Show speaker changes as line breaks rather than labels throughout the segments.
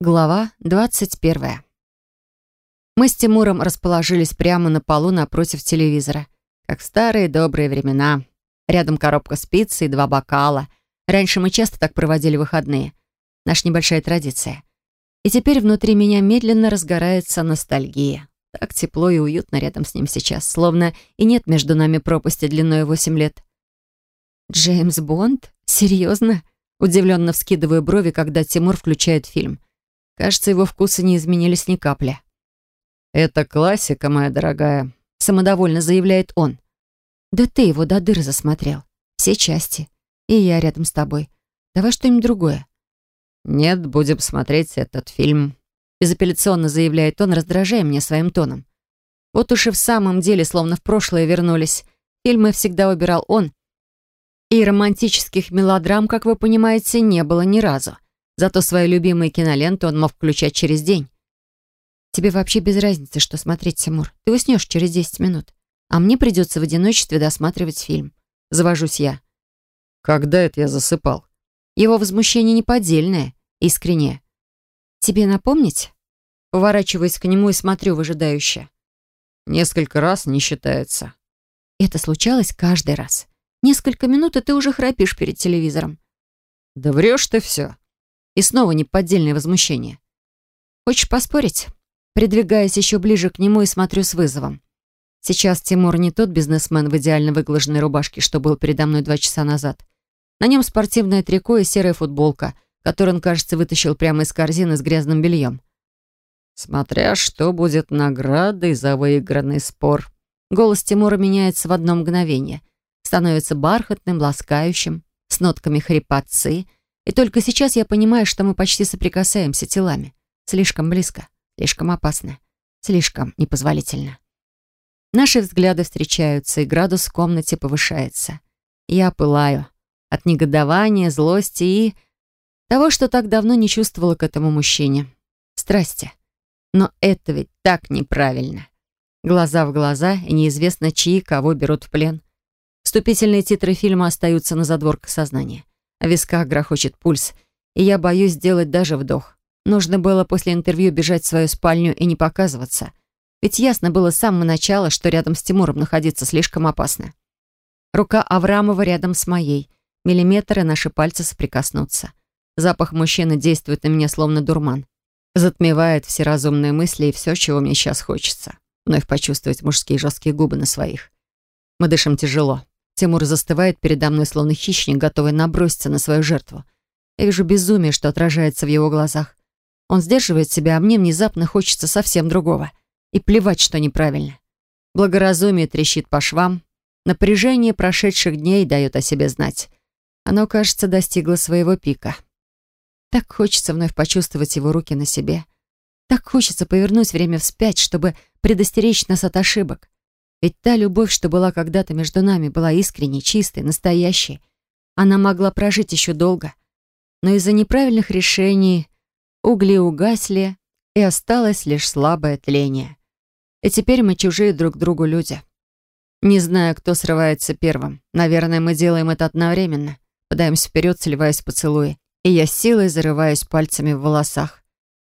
Глава 21. Мы с Тимуром расположились прямо на полу напротив телевизора, как в старые добрые времена. Рядом коробка с пиццей и два бокала. Раньше мы часто так проводили выходные. Наша небольшая традиция. И теперь внутри меня медленно разгорается ностальгия. Так тепло и уютно рядом с ним сейчас, словно и нет между нами пропасти длиной восемь лет. «Джеймс Бонд? Серьезно?» Удивленно вскидываю брови, когда Тимур включает фильм. Кажется, его вкусы не изменились ни капли.
«Это классика, моя дорогая», —
самодовольно заявляет он. «Да ты его до дыр засмотрел. Все части. И я рядом с тобой. Давай что-нибудь другое».
«Нет, будем смотреть этот фильм», — безапелляционно заявляет он, раздражая меня своим тоном. Вот уж и в самом деле, словно в прошлое вернулись. Фильмы всегда убирал он. И романтических мелодрам, как вы понимаете, не было ни разу. Зато свои любимые киноленты он мог включать через день.
Тебе вообще без разницы, что смотреть, Тимур. Ты уснешь через 10 минут. А мне придется в одиночестве досматривать фильм. Завожусь я.
Когда это я засыпал?
Его возмущение неподдельное, искреннее. Тебе напомнить? Поворачиваюсь к нему и смотрю выжидающе.
Несколько раз не считается.
Это случалось каждый раз. Несколько минут, и ты уже храпишь перед телевизором.
Да врешь ты все.
И снова неподдельное возмущение. «Хочешь поспорить?» Придвигаясь еще ближе к нему и смотрю с вызовом. Сейчас Тимур не тот бизнесмен в идеально выглаженной рубашке, что был передо мной два часа назад. На нем спортивное трико и серая футболка, которую он, кажется, вытащил прямо из корзины с грязным бельем.
«Смотря что будет наградой за выигранный спор».
Голос Тимура меняется в одно мгновение. Становится бархатным, ласкающим, с нотками хрипотцы — и только сейчас я понимаю, что мы почти соприкасаемся телами. Слишком близко, слишком опасно, слишком непозволительно. Наши взгляды встречаются, и градус в комнате повышается. Я пылаю от негодования, злости и того, что так давно не чувствовала к этому мужчине. Страсти. Но это ведь так неправильно. Глаза в глаза, и неизвестно, чьи кого берут в плен. Вступительные титры фильма остаются на задворках сознания. В висках грохочет пульс, и я боюсь сделать даже вдох. Нужно было после интервью бежать в свою спальню и не показываться. Ведь ясно было с самого начала, что рядом с Тимуром находиться слишком опасно. Рука Аврамова рядом с моей. Миллиметры наши пальцы соприкоснутся. Запах мужчины действует на меня словно дурман. Затмевает все разумные мысли и все, чего мне сейчас хочется. Вновь почувствовать мужские жесткие губы на своих. Мы дышим тяжело. Тимур застывает передо мной, словно хищник, готовый наброситься на свою жертву. Я вижу безумие, что отражается в его глазах. Он сдерживает себя, а мне внезапно хочется совсем другого. И плевать, что неправильно. Благоразумие трещит по швам. Напряжение прошедших дней дает о себе знать. Оно, кажется, достигло своего пика. Так хочется вновь почувствовать его руки на себе. Так хочется повернуть время вспять, чтобы предостеречь нас от ошибок. Ведь та любовь, что была когда-то между нами, была искренней, чистой, настоящей. Она могла прожить еще долго. Но из-за неправильных решений угли угасли, и осталось лишь слабое тление. И теперь мы чужие друг другу люди. Не знаю, кто срывается первым. Наверное, мы делаем это одновременно. Подаемся вперед, сливаясь в поцелуи. И я силой зарываюсь пальцами в волосах.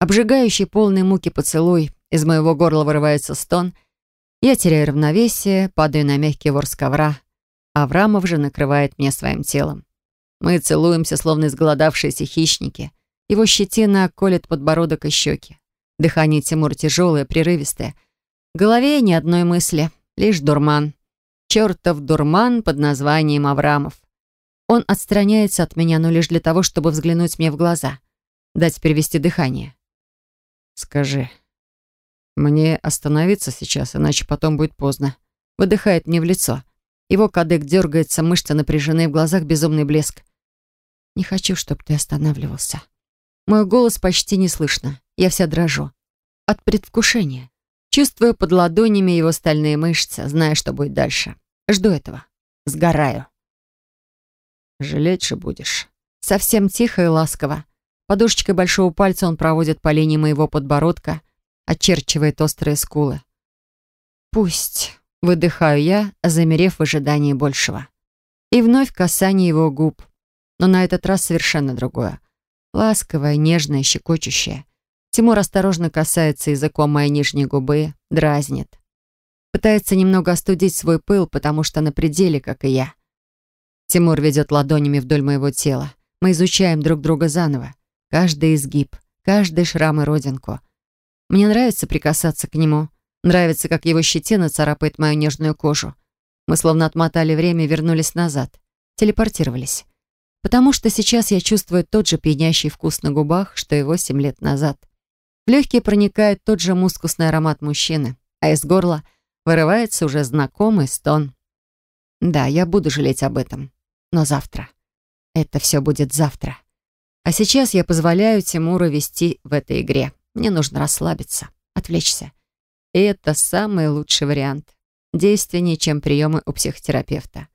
Обжигающий полный муки поцелуй. Из моего горла вырывается стон — я теряю равновесие, падаю на мягкий ворс ковра. Аврамов же накрывает меня своим телом. Мы целуемся, словно изголодавшиеся хищники. Его щетина колет подбородок и щеки. Дыхание Тимура тяжелое, прерывистое. В голове ни одной мысли, лишь дурман. Чертов дурман под названием Аврамов. Он отстраняется от меня, но лишь для того, чтобы взглянуть мне в глаза. Дать перевести дыхание.
«Скажи, «Мне остановиться сейчас, иначе потом будет поздно».
Выдыхает мне в лицо. Его кадык дергается, мышцы напряжены, в глазах безумный блеск. «Не хочу, чтобы ты останавливался». Мой голос почти не слышно. Я вся дрожу. От предвкушения. Чувствую под ладонями его стальные мышцы, зная, что будет дальше. Жду этого. Сгораю.
«Жалеть же будешь».
Совсем тихо и ласково. Подушечкой большого пальца он проводит по линии моего подбородка — очерчивает острые скулы. «Пусть», — выдыхаю я, замерев в ожидании большего. И вновь касание его губ. Но на этот раз совершенно другое. Ласковая, нежная, щекочущая. Тимур осторожно касается языком моей нижней губы, дразнит. Пытается немного остудить свой пыл, потому что на пределе, как и я. Тимур ведет ладонями вдоль моего тела. Мы изучаем друг друга заново. Каждый изгиб, каждый шрам и родинку. Мне нравится прикасаться к нему. Нравится, как его щетина царапает мою нежную кожу. Мы словно отмотали время и вернулись назад. Телепортировались. Потому что сейчас я чувствую тот же пьянящий вкус на губах, что и восемь лет назад. В легкие проникает тот же мускусный аромат мужчины, а из горла вырывается уже знакомый стон. Да, я буду жалеть об этом. Но завтра. Это все будет завтра. А сейчас я позволяю Тимуру вести в этой игре. Мне нужно расслабиться, отвлечься. И это самый лучший вариант. Действеннее, чем приемы у психотерапевта.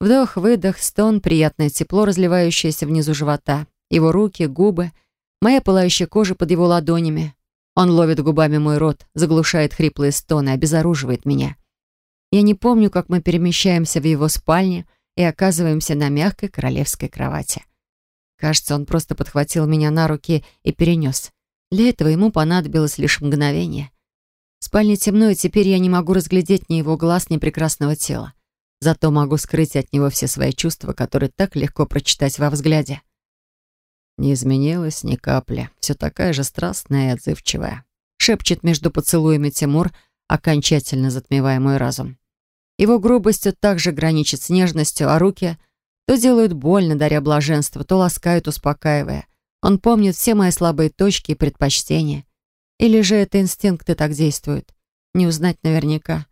Вдох, выдох, стон, приятное тепло, разливающееся внизу живота. Его руки, губы, моя пылающая кожа под его ладонями. Он ловит губами мой рот, заглушает хриплые стоны, обезоруживает меня. Я не помню, как мы перемещаемся в его спальне, и оказываемся на мягкой королевской кровати. Кажется, он просто подхватил меня на руки и перенес. Для этого ему понадобилось лишь мгновение. В спальне темно, и теперь я не могу разглядеть ни его глаз, ни прекрасного тела. Зато могу скрыть от него все свои чувства, которые так легко прочитать во взгляде. Не изменилась ни капли, все такая же страстная и отзывчивая. Шепчет между поцелуями Тимур, окончательно затмевая мой разум. Его грубостью также граничит с нежностью, а руки то делают больно, даря блаженство, то ласкают, успокаивая. Он помнит все мои слабые точки и предпочтения. Или же это инстинкты так действуют? Не узнать наверняка.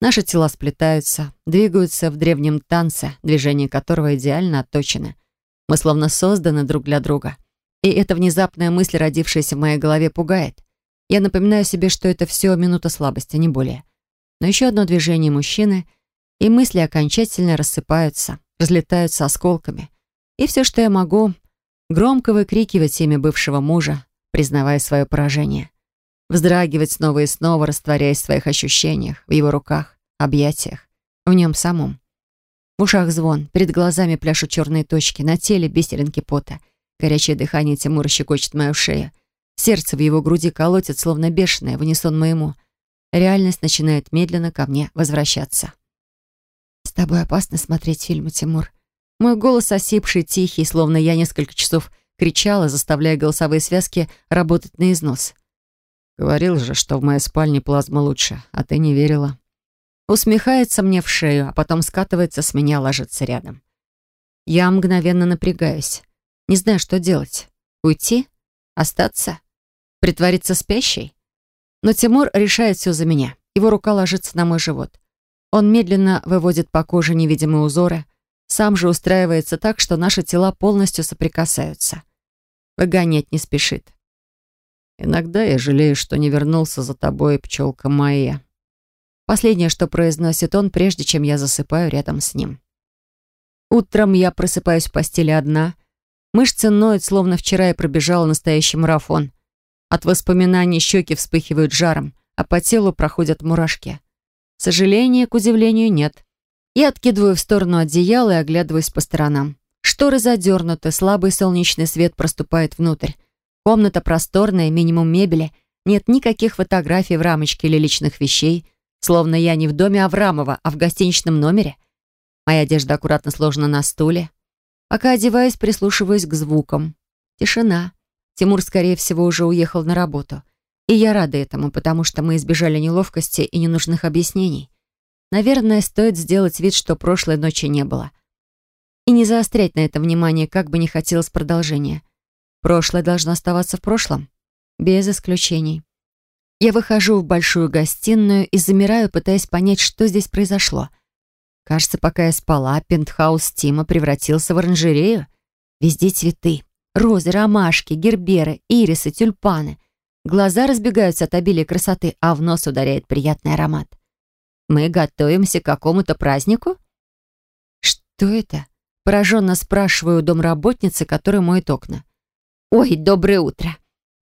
Наши тела сплетаются, двигаются в древнем танце, движения которого идеально отточены. Мы словно созданы друг для друга. И эта внезапная мысль, родившаяся в моей голове, пугает. Я напоминаю себе, что это все минута слабости, не более. Но еще одно движение мужчины, и мысли окончательно рассыпаются, разлетаются осколками. И все, что я могу, громко выкрикивать имя бывшего мужа, признавая свое поражение. Вздрагивать снова и снова, растворяясь в своих ощущениях, в его руках, объятиях, в нем самом. В ушах звон, перед глазами пляшут черные точки, на теле бисеринки пота. Горячее дыхание Тимура щекочет мою шею. Сердце в его груди колотит, словно бешеное, в унисон моему — реальность начинает медленно ко мне возвращаться. «С тобой опасно смотреть фильмы, Тимур». Мой голос осипший, тихий, словно я несколько часов кричала, заставляя голосовые связки работать на износ. «Говорил же, что в моей спальне плазма лучше, а ты не верила». Усмехается мне в шею, а потом скатывается с меня, ложится рядом. Я мгновенно напрягаюсь. Не знаю, что делать. Уйти? Остаться? Притвориться спящей? Но Тимур решает все за меня. Его рука ложится на мой живот. Он медленно выводит по коже невидимые узоры, сам же устраивается так, что наши тела полностью соприкасаются. Выгонять не спешит. «Иногда я жалею, что не вернулся за тобой, пчелка моя». Последнее, что произносит он, прежде чем я засыпаю рядом с ним. Утром я просыпаюсь в постели одна. Мышцы ноют, словно вчера я пробежала настоящий марафон. От воспоминаний щеки вспыхивают жаром, а по телу проходят мурашки. Сожаления, к удивлению, нет. Я откидываю в сторону одеяла и оглядываюсь по сторонам. Шторы задернуты, слабый солнечный свет проступает внутрь. Комната просторная, минимум мебели. Нет никаких фотографий в рамочке или личных вещей. Словно я не в доме Аврамова, а в гостиничном номере. Моя одежда аккуратно сложена на стуле. Пока одеваюсь, прислушиваюсь к звукам. Тишина. Тимур, скорее всего, уже уехал на работу. И я рада этому, потому что мы избежали неловкости и ненужных объяснений. Наверное, стоит сделать вид, что прошлой ночи не было. И не заострять на это внимание, как бы не хотелось продолжения. Прошлое должно оставаться в прошлом. Без исключений. Я выхожу в большую гостиную и замираю, пытаясь понять, что здесь произошло. Кажется, пока я спала, пентхаус Тима превратился в оранжерею. Везде цветы. Розы, ромашки, герберы, ирисы, тюльпаны. Глаза разбегаются от обилия красоты, а в нос ударяет приятный аромат. Мы готовимся к какому-то празднику? Что это? Пораженно спрашиваю домработницы, которая моет окна. «Ой, доброе утро!»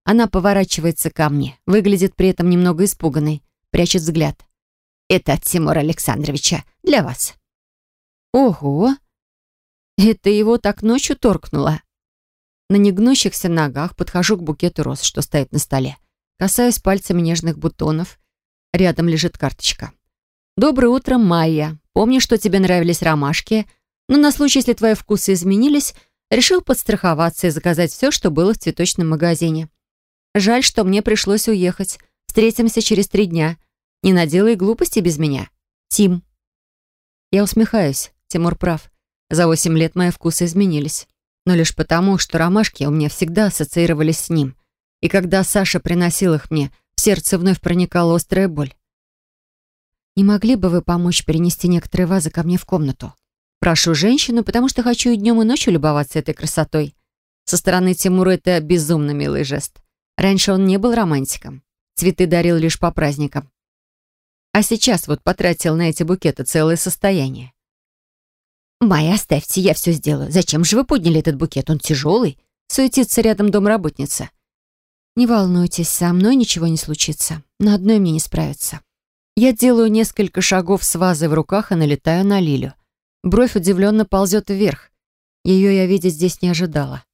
Она поворачивается ко мне, выглядит при этом немного испуганной, прячет взгляд. «Это от Тимура Александровича. Для вас». «Ого! Это его так ночью торкнуло?» На негнущихся ногах подхожу к букету роз, что стоит на столе. Касаюсь пальцами нежных бутонов. Рядом лежит карточка. «Доброе утро, Майя. Помню, что тебе нравились ромашки, но на случай, если твои вкусы изменились, решил подстраховаться и заказать все, что было в цветочном магазине. Жаль, что мне пришлось уехать. Встретимся через три дня. Не наделай глупости без меня. Тим». Я усмехаюсь. Тимур прав. За восемь лет мои вкусы изменились. Но лишь потому, что ромашки у меня всегда ассоциировались с ним. И когда Саша приносил их мне, в сердце вновь проникала острая боль. «Не могли бы вы помочь перенести некоторые вазы ко мне в комнату?» Прошу женщину, потому что хочу и днем, и ночью любоваться этой красотой. Со стороны Тимура это безумно милый жест. Раньше он не был романтиком. Цветы дарил лишь по праздникам. А сейчас вот потратил на эти букеты целое состояние. «Майя, оставьте, я все сделаю. Зачем же вы подняли этот букет? Он тяжелый». Суетится рядом домработница. «Не волнуйтесь, со мной ничего не случится. На одной мне не справиться». Я делаю несколько шагов с вазой в руках и налетаю на Лилю. Бровь удивленно ползет вверх. Ее я видеть здесь не ожидала.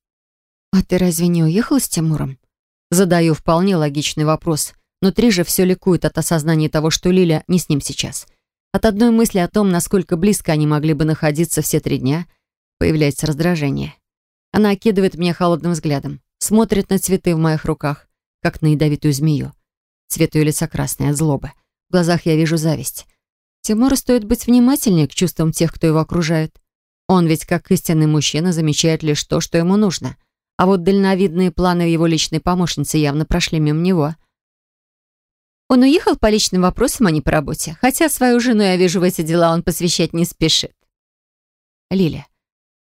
«А ты разве не уехала с Тимуром?» Задаю вполне логичный вопрос. Внутри же все ликует от осознания того, что Лиля не с ним сейчас. От одной мысли о том, насколько близко они могли бы находиться все три дня, появляется раздражение. Она окидывает меня холодным взглядом, смотрит на цветы в моих руках, как на ядовитую змею. Цвет ее лица красный от злобы. В глазах я вижу зависть. Тимуру стоит быть внимательнее к чувствам тех, кто его окружает. Он ведь, как истинный мужчина, замечает лишь то, что ему нужно. А вот дальновидные планы его личной помощницы явно прошли мимо него. Он уехал по личным вопросам, а не по работе. Хотя свою жену, я вижу, в эти дела он посвящать не спешит. Лиля,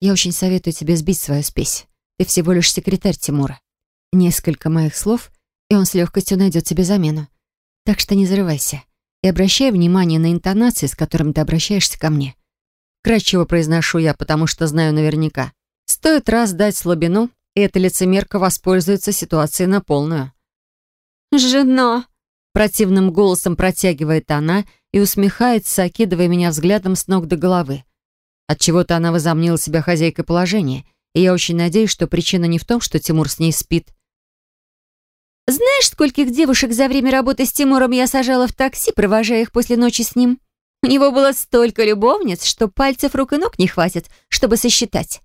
я очень советую тебе сбить свою спесь. Ты всего лишь секретарь Тимура. Несколько моих слов, и он с легкостью найдет тебе замену. Так что не зарывайся. И обращай внимание на интонации, с которыми ты обращаешься ко мне. Кратчево произношу я, потому что знаю наверняка. Стоит раз дать слабину, и эта лицемерка воспользуется ситуацией на полную. «Жена!» Противным голосом протягивает она и усмехается, окидывая меня взглядом с ног до головы. Отчего-то она возомнила себя хозяйкой положения, и я очень надеюсь, что причина не в том, что Тимур с ней спит. «Знаешь, скольких девушек за время работы с Тимуром я сажала в такси, провожая их после ночи с ним? У него было столько любовниц, что пальцев рук и ног не хватит, чтобы сосчитать».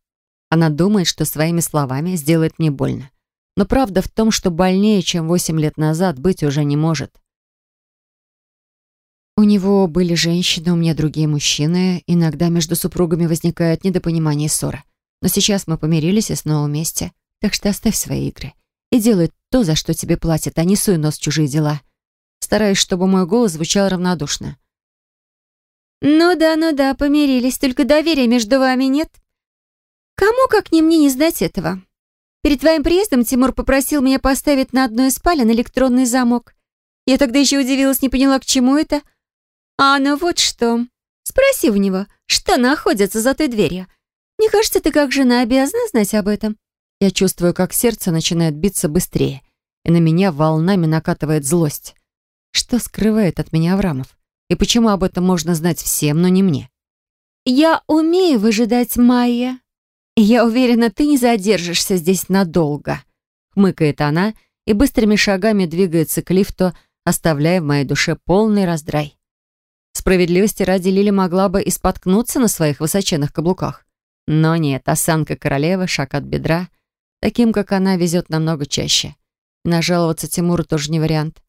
Она думает, что своими словами сделает мне больно. Но правда в том, что больнее, чем восемь лет назад, быть уже не может. У него были женщины, у меня другие мужчины. Иногда между супругами возникает недопонимание и ссора. Но сейчас мы помирились и снова вместе. Так что оставь свои игры. И делай то, за что тебе платят, а не суй нос в чужие дела. Стараюсь, чтобы мой голос звучал равнодушно. «Ну да, ну да, помирились, только доверия между вами нет. Кому, как не мне, не знать этого? Перед твоим приездом Тимур попросил меня поставить на одной из спален электронный замок. Я тогда еще удивилась, не поняла, к чему это. А ну вот что. Спроси у него, что находится за той дверью. Мне кажется, ты как жена обязана знать об этом. Я чувствую, как сердце начинает биться быстрее, и на меня волнами накатывает злость. Что скрывает от меня Аврамов? И почему об этом можно знать всем, но не мне? «Я умею выжидать, Майя», «Я уверена, ты не задержишься здесь надолго», — хмыкает она и быстрыми шагами двигается к лифту, оставляя в моей душе полный раздрай. Справедливости ради Лили могла бы и споткнуться на своих высоченных каблуках. Но нет, осанка королевы, шаг от бедра. Таким, как она, везет намного чаще. И нажаловаться Тимуру тоже не вариант.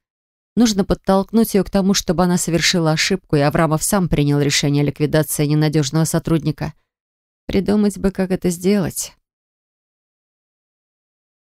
Нужно подтолкнуть ее к тому, чтобы она совершила ошибку, и Аврамов сам принял решение о ликвидации ненадежного сотрудника — Придумать бы, как это сделать.